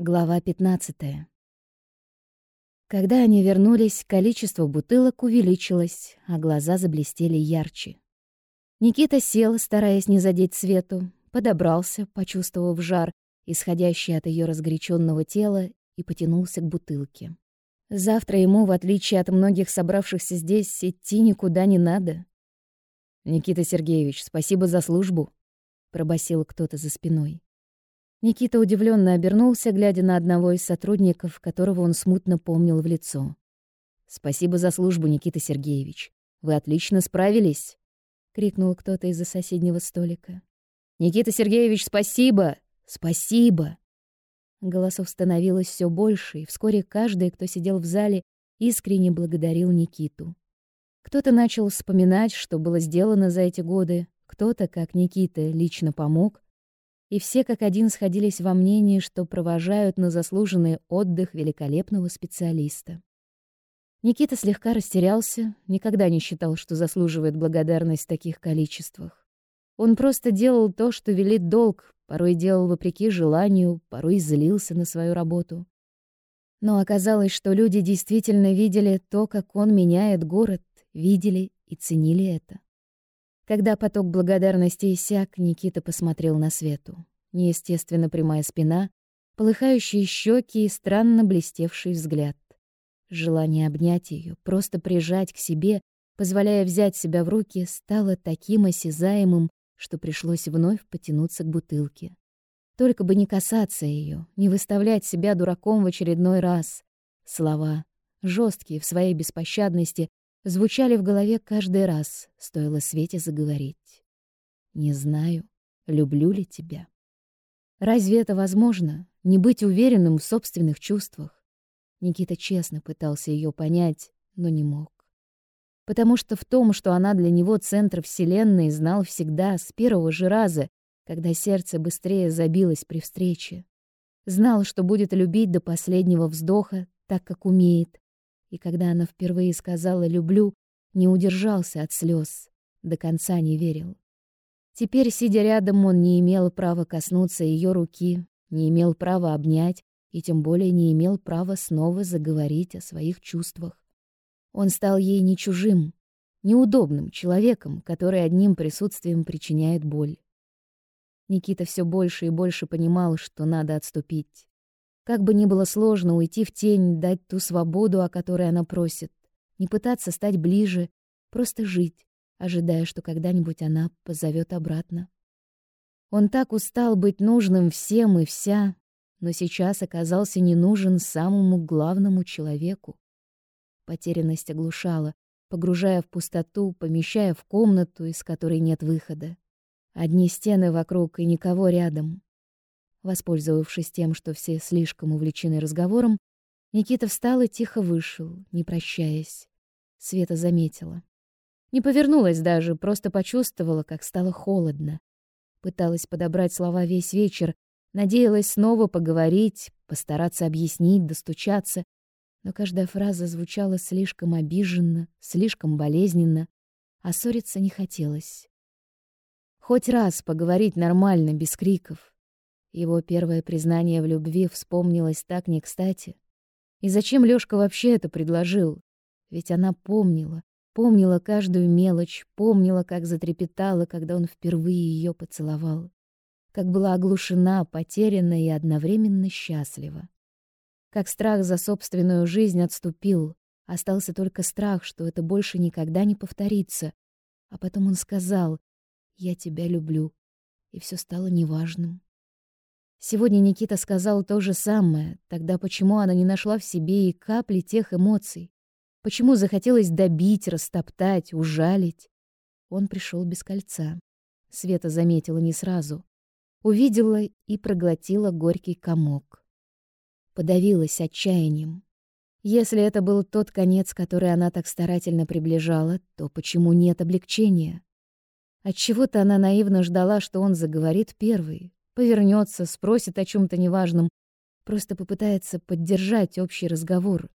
Глава 15. Когда они вернулись, количество бутылок увеличилось, а глаза заблестели ярче. Никита сел, стараясь не задеть Свету, подобрался, почувствовав жар, исходящий от ее разгоряченного тела, и потянулся к бутылке. Завтра ему, в отличие от многих собравшихся здесь, идти никуда не надо. «Никита Сергеевич, спасибо за службу», — пробасил кто-то за спиной. Никита удивленно обернулся, глядя на одного из сотрудников, которого он смутно помнил в лицо. «Спасибо за службу, Никита Сергеевич. Вы отлично справились!» — крикнул кто-то из-за соседнего столика. «Никита Сергеевич, спасибо! Спасибо!» Голосов становилось все больше, и вскоре каждый, кто сидел в зале, искренне благодарил Никиту. Кто-то начал вспоминать, что было сделано за эти годы, кто-то, как Никита, лично помог — и все как один сходились во мнении, что провожают на заслуженный отдых великолепного специалиста. Никита слегка растерялся, никогда не считал, что заслуживает благодарность в таких количествах. Он просто делал то, что велит долг, порой делал вопреки желанию, порой злился на свою работу. Но оказалось, что люди действительно видели то, как он меняет город, видели и ценили это. Когда поток благодарности иссяк, Никита посмотрел на Свету. Неестественно прямая спина, полыхающие щеки и странно блестевший взгляд. Желание обнять ее, просто прижать к себе, позволяя взять себя в руки, стало таким осязаемым, что пришлось вновь потянуться к бутылке. Только бы не касаться ее, не выставлять себя дураком в очередной раз. Слова, жесткие в своей беспощадности, звучали в голове каждый раз, стоило Свете заговорить. «Не знаю, люблю ли тебя». Разве это возможно, не быть уверенным в собственных чувствах? Никита честно пытался ее понять, но не мог. Потому что в том, что она для него центр Вселенной, знал всегда, с первого же раза, когда сердце быстрее забилось при встрече. Знал, что будет любить до последнего вздоха, так как умеет, и когда она впервые сказала «люблю», не удержался от слез, до конца не верил. Теперь, сидя рядом, он не имел права коснуться ее руки, не имел права обнять и тем более не имел права снова заговорить о своих чувствах. Он стал ей не чужим, неудобным человеком, который одним присутствием причиняет боль. Никита все больше и больше понимал, что надо отступить. Как бы ни было сложно уйти в тень, дать ту свободу, о которой она просит, не пытаться стать ближе, просто жить, ожидая, что когда-нибудь она позовет обратно. Он так устал быть нужным всем и вся, но сейчас оказался не нужен самому главному человеку. Потерянность оглушала, погружая в пустоту, помещая в комнату, из которой нет выхода. Одни стены вокруг и никого рядом. Воспользовавшись тем, что все слишком увлечены разговором, Никита встал и тихо вышел, не прощаясь. Света заметила. Не повернулась даже, просто почувствовала, как стало холодно. Пыталась подобрать слова весь вечер, надеялась снова поговорить, постараться объяснить, достучаться, но каждая фраза звучала слишком обиженно, слишком болезненно, а ссориться не хотелось. Хоть раз поговорить нормально, без криков, его первое признание в любви вспомнилось так не кстати. И зачем Лёшка вообще это предложил? Ведь она помнила, помнила каждую мелочь, помнила, как затрепетала, когда он впервые её поцеловал. Как была оглушена, потеряна и одновременно счастлива. Как страх за собственную жизнь отступил, остался только страх, что это больше никогда не повторится. А потом он сказал «Я тебя люблю», и всё стало неважным. Сегодня Никита сказал то же самое. Тогда почему она не нашла в себе и капли тех эмоций? Почему захотелось добить, растоптать, ужалить? Он пришел без кольца. Света заметила не сразу. Увидела и проглотила горький комок. Подавилась отчаянием. Если это был тот конец, который она так старательно приближала, то почему нет облегчения? Отчего-то она наивно ждала, что он заговорит первый, повернется, спросит о чем то неважном, просто попытается поддержать общий разговор.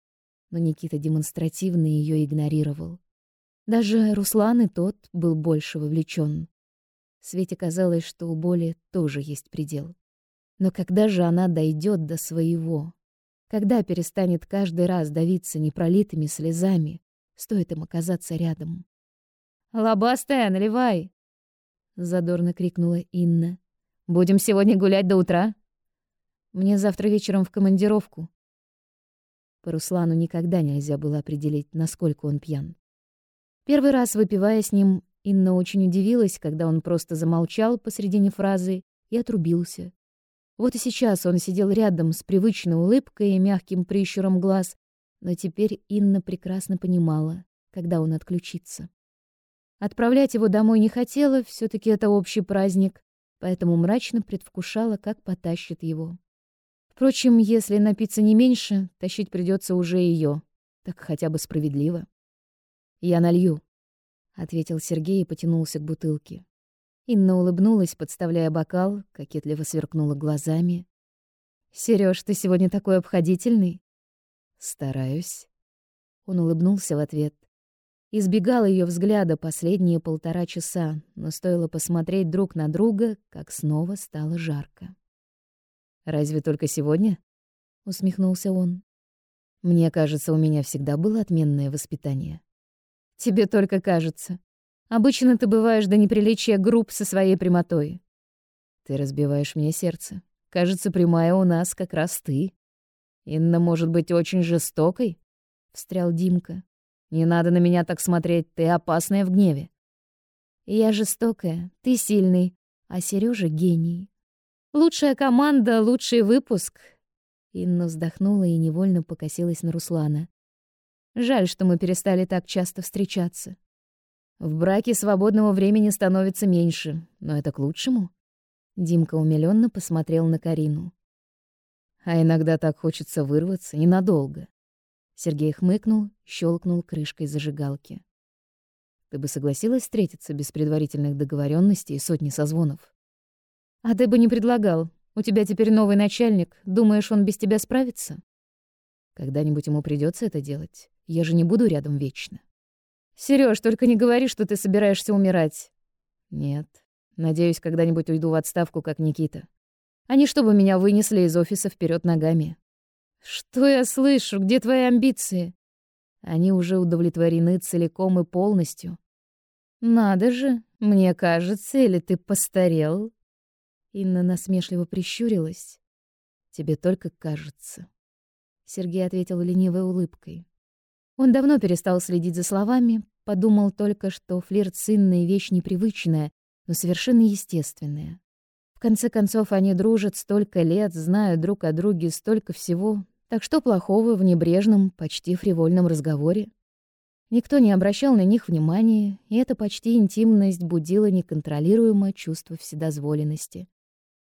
Но Никита демонстративно ее игнорировал. Даже Руслан и тот был больше вовлечен. Свете казалось, что у боли тоже есть предел. Но когда же она дойдет до своего? Когда перестанет каждый раз давиться непролитыми слезами, стоит им оказаться рядом? «Лобастая, наливай!» — задорно крикнула Инна. «Будем сегодня гулять до утра?» «Мне завтра вечером в командировку». По Руслану никогда нельзя было определить, насколько он пьян. Первый раз, выпивая с ним, Инна очень удивилась, когда он просто замолчал посредине фразы и отрубился. Вот и сейчас он сидел рядом с привычной улыбкой и мягким прищуром глаз, но теперь Инна прекрасно понимала, когда он отключится. Отправлять его домой не хотела, все таки это общий праздник, поэтому мрачно предвкушала, как потащит его. Впрочем, если напиться не меньше, тащить придется уже ее, так хотя бы справедливо. «Я налью», — ответил Сергей и потянулся к бутылке. Инна улыбнулась, подставляя бокал, кокетливо сверкнула глазами. «Серёж, ты сегодня такой обходительный». «Стараюсь». Он улыбнулся в ответ. Избегал ее взгляда последние полтора часа, но стоило посмотреть друг на друга, как снова стало жарко. «Разве только сегодня?» — усмехнулся он. «Мне кажется, у меня всегда было отменное воспитание». Тебе только кажется. Обычно ты бываешь до неприличия груб со своей прямотой. Ты разбиваешь мне сердце. Кажется, прямая у нас как раз ты. Инна может быть очень жестокой, — встрял Димка. Не надо на меня так смотреть, ты опасная в гневе. Я жестокая, ты сильный, а Сережа гений. Лучшая команда, лучший выпуск. Инна вздохнула и невольно покосилась на Руслана. Жаль, что мы перестали так часто встречаться. В браке свободного времени становится меньше, но это к лучшему. Димка умилённо посмотрел на Карину. А иногда так хочется вырваться ненадолго. Сергей хмыкнул, щелкнул крышкой зажигалки. Ты бы согласилась встретиться без предварительных договоренностей и сотни созвонов? А ты бы не предлагал. У тебя теперь новый начальник. Думаешь, он без тебя справится? Когда-нибудь ему придется это делать. Я же не буду рядом вечно. Серёж, только не говори, что ты собираешься умирать. Нет. Надеюсь, когда-нибудь уйду в отставку, как Никита. Они чтобы меня вынесли из офиса вперед ногами. Что я слышу? Где твои амбиции? Они уже удовлетворены целиком и полностью. Надо же, мне кажется, или ты постарел? Инна насмешливо прищурилась. Тебе только кажется. Сергей ответил ленивой улыбкой. Он давно перестал следить за словами, подумал только, что флирт с Инной — вещь непривычная, но совершенно естественная. В конце концов, они дружат столько лет, знают друг о друге столько всего, так что плохого в небрежном, почти фривольном разговоре? Никто не обращал на них внимания, и эта почти интимность будила неконтролируемое чувство вседозволенности.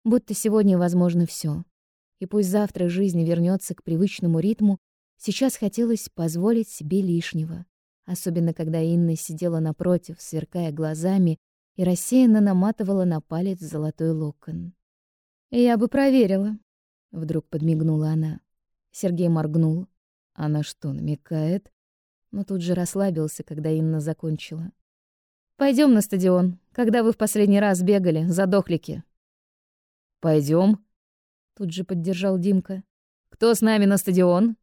Будто сегодня возможно все. И пусть завтра жизнь вернется к привычному ритму, Сейчас хотелось позволить себе лишнего, особенно когда Инна сидела напротив, сверкая глазами, и рассеянно наматывала на палец золотой локон. «Я бы проверила», — вдруг подмигнула она. Сергей моргнул. Она что, намекает? Но тут же расслабился, когда Инна закончила. Пойдем на стадион. Когда вы в последний раз бегали, задохлики?» Пойдем. Тут же поддержал Димка. «Кто с нами на стадион?»